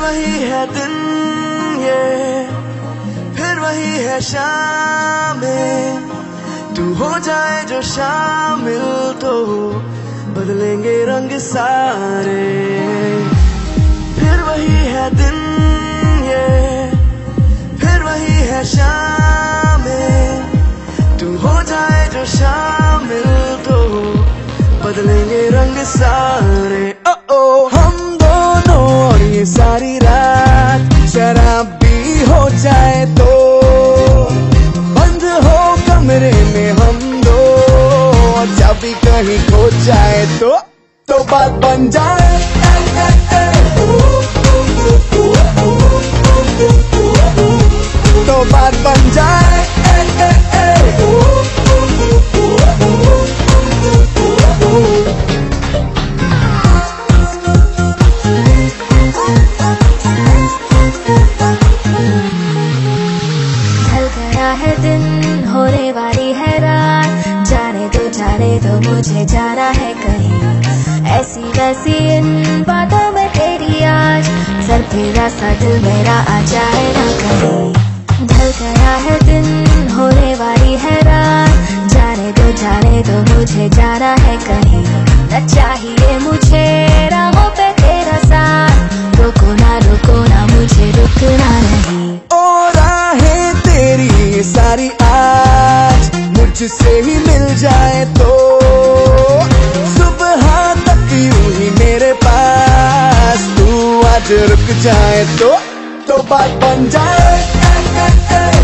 वही है दिन, ये। फिर वही है शाम। तू हो जाए जो शामिल तो बदलेंगे रंग सारे। फिर वही है दिन, ये। फिर वही है शाम। तू हो जाए जो शामिल तो बदलेंगे रंग सारे। ओ ओ जाए तो। बंद हो कमरे में हम दो। जब भी कहीं खो जाए तो तो बात बन जाए। तो बात बन जाए। दिन होने वाली है रात। जाने दो जाने दो, मुझे जाना है कहीं। ऐसी वैसी इन बातों में तेरी आज सर तेरा सा दिल मेरा आ जाए ना कहीं। ढल गया है दिन होने वाली है रात। जाने दो जाने दो, मुझे जाना है कहीं। मुझसे ही मिल जाए तो। सुबह तक यूँ ही मेरे पास। तू आज रुक जाए तो तो बात बन जाए।